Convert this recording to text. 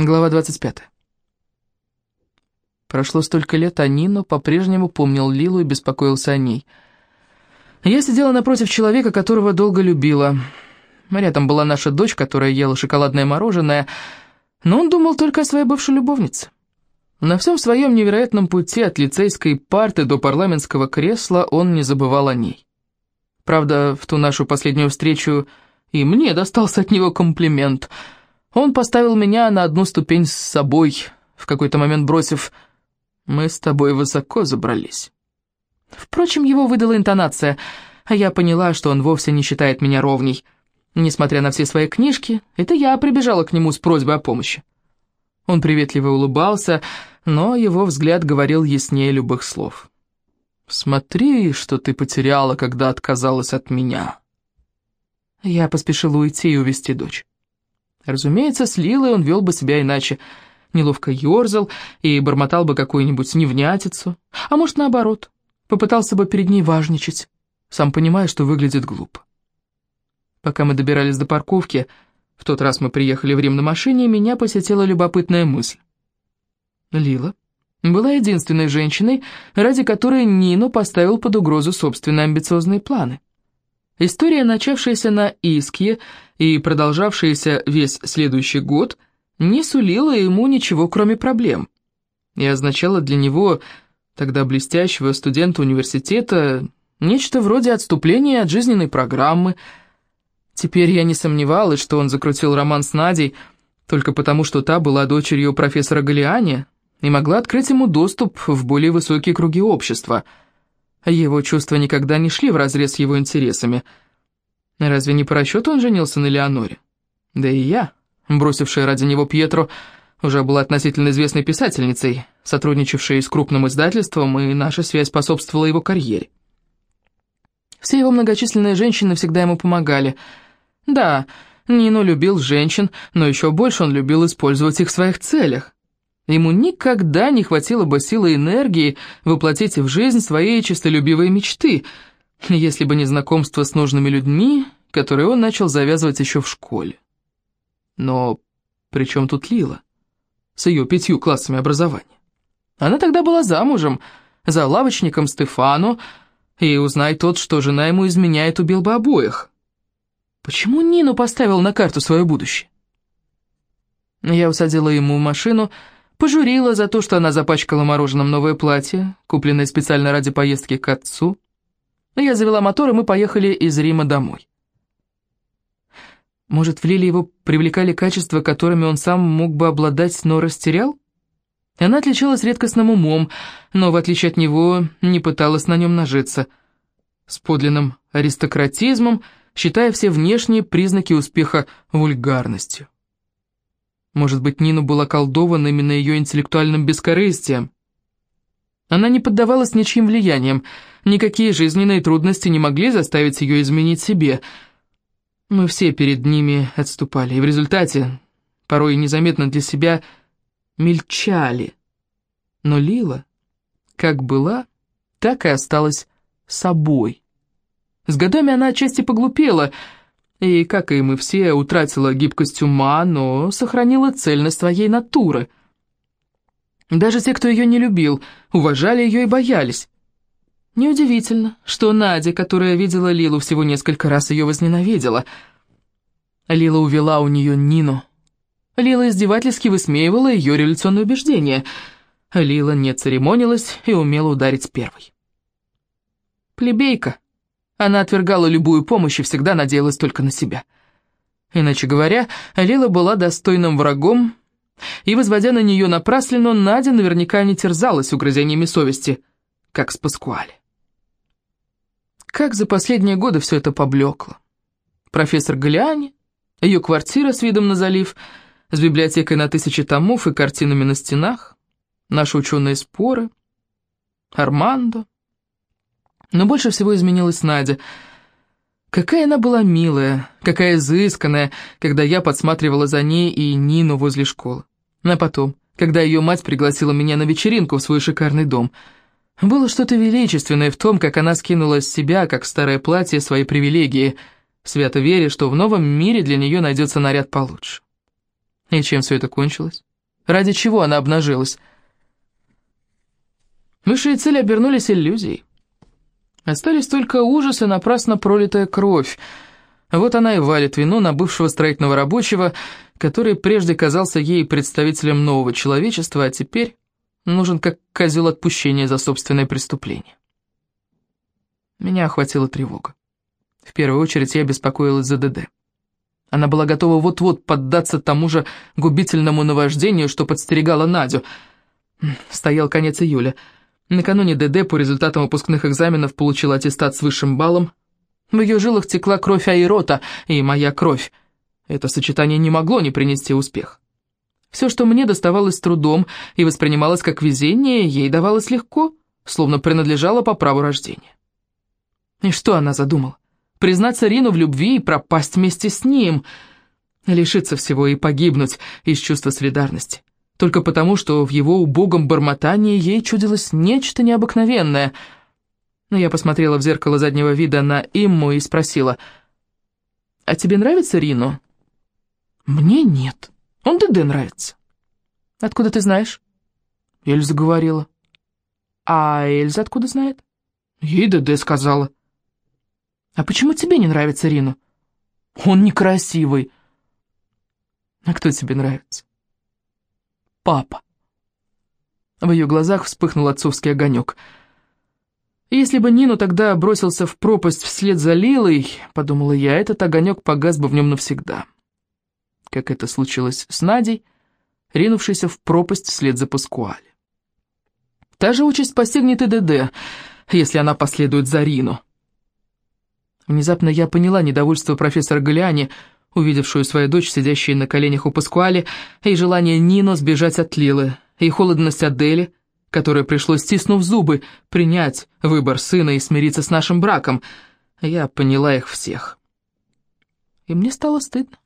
Глава 25. Прошло столько лет, а Нино по-прежнему помнил Лилу и беспокоился о ней. Я сидела напротив человека, которого долго любила. Рядом была наша дочь, которая ела шоколадное мороженое, но он думал только о своей бывшей любовнице. На всем своем невероятном пути от лицейской парты до парламентского кресла он не забывал о ней. Правда, в ту нашу последнюю встречу и мне достался от него комплимент — он поставил меня на одну ступень с собой, в какой-то момент бросив «Мы с тобой высоко забрались». Впрочем, его выдала интонация, а я поняла, что он вовсе не считает меня ровней. Несмотря на все свои книжки, это я прибежала к нему с просьбой о помощи. Он приветливо улыбался, но его взгляд говорил яснее любых слов. «Смотри, что ты потеряла, когда отказалась от меня». Я поспешила уйти и увести дочь. Разумеется, с Лилой он вел бы себя иначе. Неловко ерзал и бормотал бы какую-нибудь невнятицу. А может, наоборот, попытался бы перед ней важничать, сам понимая, что выглядит глупо. Пока мы добирались до парковки, в тот раз мы приехали в Рим на машине, меня посетила любопытная мысль. Лила была единственной женщиной, ради которой Нино поставил под угрозу собственные амбициозные планы. История, начавшаяся на Искье и продолжавшаяся весь следующий год, не сулила ему ничего, кроме проблем, и означала для него, тогда блестящего студента университета, нечто вроде отступления от жизненной программы. Теперь я не сомневалась, что он закрутил роман с Надей только потому, что та была дочерью профессора Галиани и могла открыть ему доступ в более высокие круги общества – его чувства никогда не шли вразрез с его интересами. Разве не по расчету он женился на Леоноре? Да и я, бросившая ради него Пьетро, уже была относительно известной писательницей, сотрудничавшей с крупным издательством, и наша связь способствовала его карьере. Все его многочисленные женщины всегда ему помогали. Да, Нино любил женщин, но еще больше он любил использовать их в своих целях. Ему никогда не хватило бы силы и энергии воплотить в жизнь свои чистолюбивые мечты, если бы не знакомство с нужными людьми, которые он начал завязывать еще в школе. Но при чем тут Лила? С ее пятью классами образования. Она тогда была замужем за лавочником Стефану, и узнай тот, что жена ему изменяет, убил бы обоих. Почему Нину поставил на карту свое будущее? Я усадила ему в машину, Пожурила за то, что она запачкала мороженым новое платье, купленное специально ради поездки к отцу. Я завела мотор, и мы поехали из Рима домой. Может, в Лиле его привлекали качества, которыми он сам мог бы обладать, но растерял? Она отличалась редкостным умом, но, в отличие от него, не пыталась на нем нажиться. С подлинным аристократизмом, считая все внешние признаки успеха вульгарностью. Может быть, Нину был околдован именно ее интеллектуальным бескорыстием. Она не поддавалась ничьим влияниям, никакие жизненные трудности не могли заставить ее изменить себе. Мы все перед ними отступали, и в результате, порой незаметно для себя, мельчали. Но Лила, как была, так и осталась собой. С годами она отчасти поглупела — и, как и мы все, утратила гибкость ума, но сохранила цельность своей натуры. Даже те, кто ее не любил, уважали ее и боялись. Неудивительно, что Надя, которая видела Лилу всего несколько раз, ее возненавидела. Лила увела у нее Нину. Лила издевательски высмеивала ее революционные убеждения. Лила не церемонилась и умела ударить первой. Плебейка. Она отвергала любую помощь и всегда надеялась только на себя. Иначе говоря, Лила была достойным врагом, и, возводя на нее напраслину, Надя наверняка не терзалась угрызениями совести, как с Паскуале. Как за последние годы все это поблекло. Профессор Галиани, ее квартира с видом на залив, с библиотекой на тысячи томов и картинами на стенах, наши ученые споры, Армандо, но больше всего изменилась Надя. Какая она была милая, какая изысканная, когда я подсматривала за ней и Нину возле школы. А потом, когда ее мать пригласила меня на вечеринку в свой шикарный дом. Было что-то величественное в том, как она скинула с себя, как старое платье, свои привилегии, свято веря, что в новом мире для нее найдется наряд получше. И чем все это кончилось? Ради чего она обнажилась? Высшие цели обернулись иллюзией. Остались только ужас и напрасно пролитая кровь. Вот она и валит вину на бывшего строительного рабочего, который прежде казался ей представителем нового человечества, а теперь нужен как козел отпущения за собственное преступление. Меня охватила тревога. В первую очередь я беспокоилась за ДД. Она была готова вот-вот поддаться тому же губительному наваждению, что подстерегала Надю. Стоял конец июля. Накануне ДД по результатам выпускных экзаменов получила аттестат с высшим баллом. В ее жилах текла кровь Айрота и моя кровь. Это сочетание не могло не принести успех. Все, что мне доставалось с трудом и воспринималось как везение, ей давалось легко, словно принадлежало по праву рождения. И что она задумала? Признаться Рину в любви и пропасть вместе с ним, лишиться всего и погибнуть из чувства солидарности. Только потому, что в его убогом бормотании ей чудилось нечто необыкновенное. Но я посмотрела в зеркало заднего вида на Имму и спросила, «А тебе нравится Рину?» «Мне нет. Он ДД нравится». «Откуда ты знаешь?» Эльза говорила. «А Эльза откуда знает?» Ей ДД сказала. «А почему тебе не нравится Рину?» «Он некрасивый». «А кто тебе нравится?» «Папа». В ее глазах вспыхнул отцовский огонек. «Если бы Нину тогда бросился в пропасть вслед за Лилой, — подумала я, — этот огонек погас бы в нем навсегда. Как это случилось с Надей, ринувшейся в пропасть вслед за Паскуале. Та же участь постигнет и ДД, если она последует за Рину». Внезапно я поняла недовольство профессора Галиани, увидевшую свою дочь, сидящей на коленях у Паскуали, и желание Нино сбежать от Лилы, и холодность Адели, которой пришлось, стиснув зубы, принять выбор сына и смириться с нашим браком. Я поняла их всех. И мне стало стыдно.